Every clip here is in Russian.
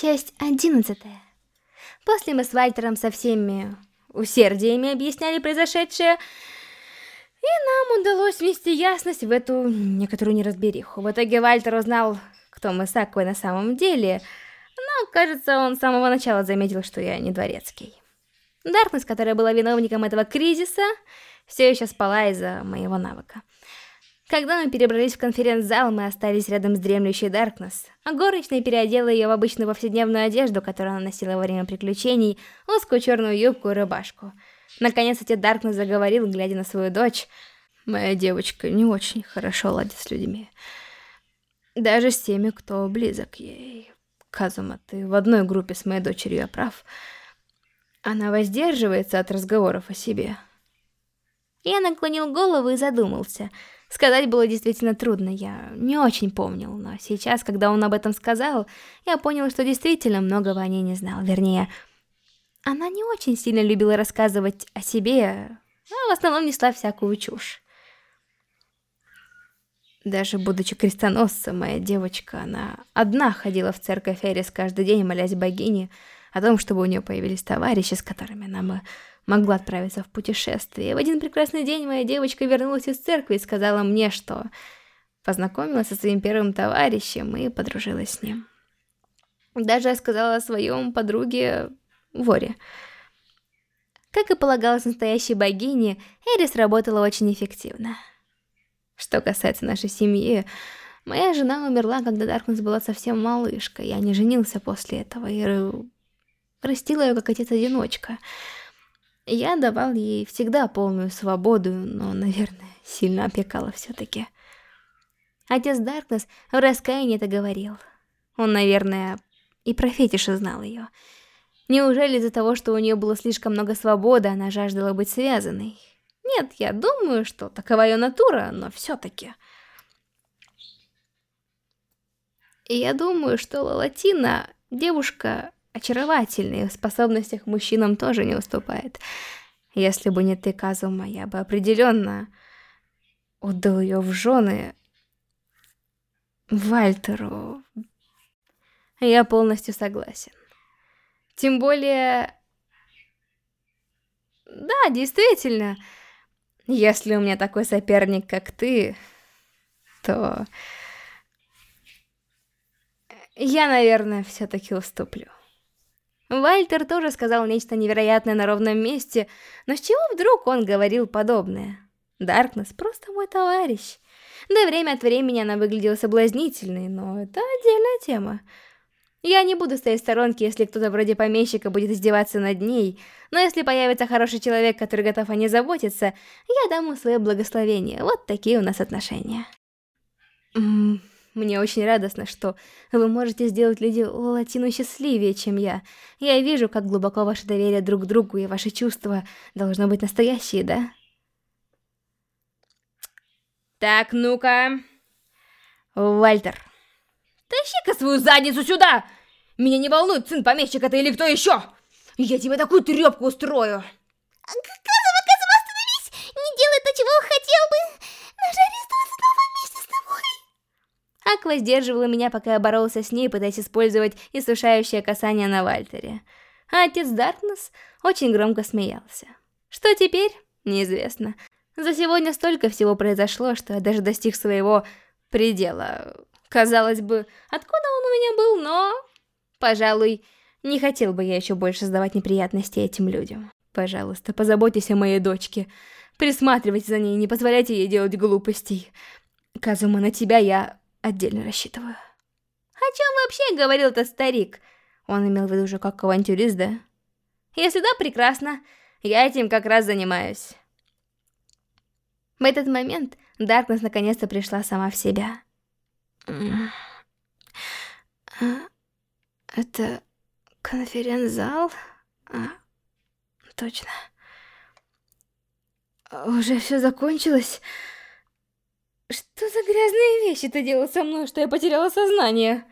Часть одиннадцатая. После мы с Вальтером со всеми усердиями объясняли произошедшее, и нам удалось внести ясность в эту некоторую неразбериху. В итоге Вальтер узнал, кто мы с Аквой на самом деле, но, кажется, он с самого начала заметил, что я не дворецкий. Даркнесс, которая была виновником этого кризиса, все еще спала из-за моего навыка. Когда мы перебрались в конференц-зал, мы остались рядом с дремлющей Даркнесс, а горничная переодела ее в обычную повседневную одежду, которую она носила во время приключений, узкую черную юбку и рубашку. Наконец отец Даркнесс заговорил, глядя на свою дочь. «Моя девочка не очень хорошо ладит с людьми. Даже с теми, кто близок ей. Казума, ты в одной группе с моей дочерью, я прав. Она воздерживается от разговоров о себе». Я наклонил голову и задумался – Сказать было действительно трудно, я не очень помнил, но сейчас, когда он об этом сказал, я понял, что действительно многого о ней не знал. Вернее, она не очень сильно любила рассказывать о себе, а в основном несла всякую чушь. Даже будучи крестоносцем, моя девочка, она одна ходила в церковь Эрис каждый день, молясь богине о том, чтобы у нее появились товарищи, с которыми она бы могла отправиться в путешествие. В один прекрасный день моя девочка вернулась из церкви и сказала мне, что познакомилась со своим первым товарищем и подружилась с ним. Даже сказала о своем подруге Воре. Как и полагалось настоящей богине, Эрис работала очень эффективно. Что касается нашей семьи, моя жена умерла, когда Даркнесс была совсем малышкой. Я не женился после этого и растила ее как отец-одиночка. Я давал ей всегда полную свободу, но, наверное, сильно опекала все-таки. Отец Даркнесс в раскаянии это говорил. Он, наверное, и про фетиши знал ее. Неужели из-за того, что у нее было слишком много свободы, она жаждала быть связанной? Нет, я думаю, что такова ее натура, но все-таки... Я думаю, что Лалатина девушка очаровательный, в способностях мужчинам тоже не уступает. Если бы не ты, Казума, я бы определенно отдал ее в жены Вальтеру. Я полностью согласен. Тем более... Да, действительно, если у меня такой соперник, как ты, то... Я, наверное, все-таки уступлю. Вальтер тоже сказал нечто невероятное на ровном месте, но с чего вдруг он говорил подобное? Даркнесс просто мой товарищ. Да время от времени она выглядела соблазнительной, но это отдельная тема. Я не буду стоять в сторонке, если кто-то вроде помещика будет издеваться над ней, но если появится хороший человек, который готов о ней заботиться, я дам ему свое благословение. Вот такие у нас отношения. Ммм... Мне очень радостно, что вы можете сделать Леди Латину счастливее, чем я. Я вижу, как глубоко ваше доверие друг к другу и ваши чувства должно быть настоящие, да? Так, ну-ка. Вальтер. Тащи-ка свою задницу сюда! Меня не волнует, сын помещика ты или кто еще! Я тебе такую трепку устрою! Аква сдерживала меня, пока я боролся с ней, пытаясь использовать иссушающее касание на Вальтере. А отец Даркнесс очень громко смеялся. Что теперь? Неизвестно. За сегодня столько всего произошло, что я даже достиг своего предела. Казалось бы, откуда он у меня был, но... Пожалуй, не хотел бы я еще больше создавать неприятности этим людям. Пожалуйста, позаботьтесь о моей дочке. Присматривайте за ней, не позволяйте ей делать глупостей. Казума, на тебя я отдельно рассчитываю. О чем вообще говорил этот старик? Он имел в виду уже как авантюрист, да? Если да, прекрасно. Я этим как раз занимаюсь. В этот момент Даркнесс наконец-то пришла сама в себя. Это конференц-зал? А, точно. Уже все закончилось? Что за грязные вещи ты делал со мной, что я потеряла сознание?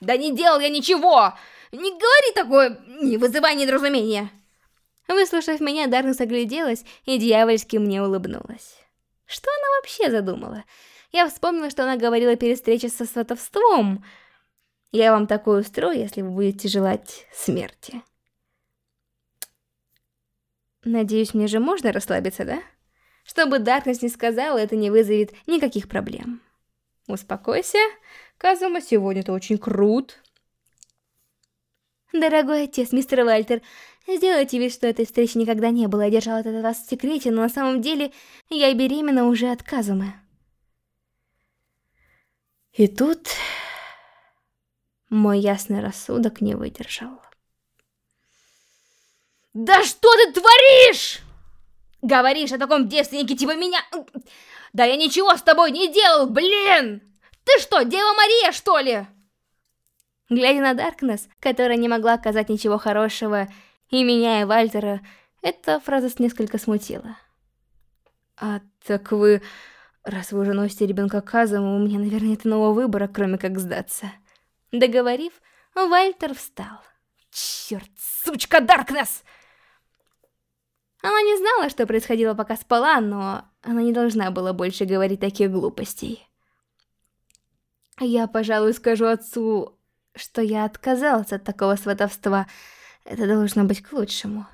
Да не делал я ничего! Не говори такое, не вызывай недоразумения! Выслушав меня, Дарнес огляделась и дьявольски мне улыбнулась. Что она вообще задумала? Я вспомнила, что она говорила перед встречей со сватовством. Я вам такое устрою, если вы будете желать смерти. Надеюсь, мне же можно расслабиться, да? Чтобы Даркнесс не сказала, это не вызовет никаких проблем. Успокойся, Казума, сегодня ты очень крут. Дорогой отец, мистер Вальтер, сделайте вид, что этой встречи никогда не было. Я держала это от вас в секрете, но на самом деле я беременна уже от Казумы. И тут мой ясный рассудок не выдержал. Да что ты творишь? Говоришь о таком девственнике типа меня... Да я ничего с тобой не делал, блин! Ты что, Дева Мария, что ли? Глядя на Даркнесс, которая не могла оказать ничего хорошего, и меня, и Вальтера, эта фраза несколько смутила. А так вы... Раз вы уже носите ребенка Казому, у меня, наверное, нет иного выбора, кроме как сдаться. Договорив, Вальтер встал. Черт, сучка Даркнесс! Она не знала, что происходило, пока спала, но она не должна была больше говорить таких глупостей. Я, пожалуй, скажу отцу, что я отказался от такого сватовства. Это должно быть к лучшему.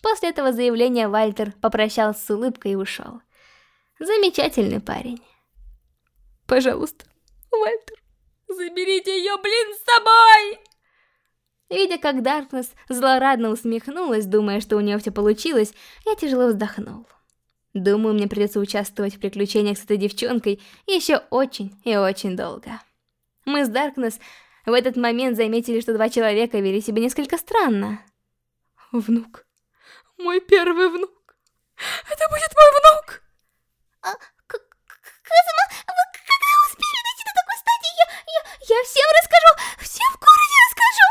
После этого заявления Вальтер попрощался с улыбкой и ушел. Замечательный парень. Пожалуйста, Вальтер, заберите ее, блин, с собой! Видя, как Даркнесс злорадно усмехнулась, думая, что у нее все получилось, я тяжело вздохнул. Думаю, мне придется участвовать в приключениях с этой девчонкой еще очень и очень долго. Мы с Даркнесс в этот момент заметили, что два человека вели себя несколько странно. Внук. Мой первый внук. Это будет мой внук! А, Казума, вы когда успели дойти до такой стадии? Я, я, я всем расскажу! Всем в городе расскажу!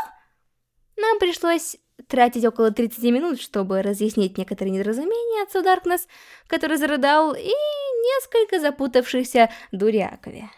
Нам пришлось тратить около 30 минут, чтобы разъяснить некоторые недоразумения отцу Даркнесс, который зарыдал, и несколько запутавшихся Дурякове.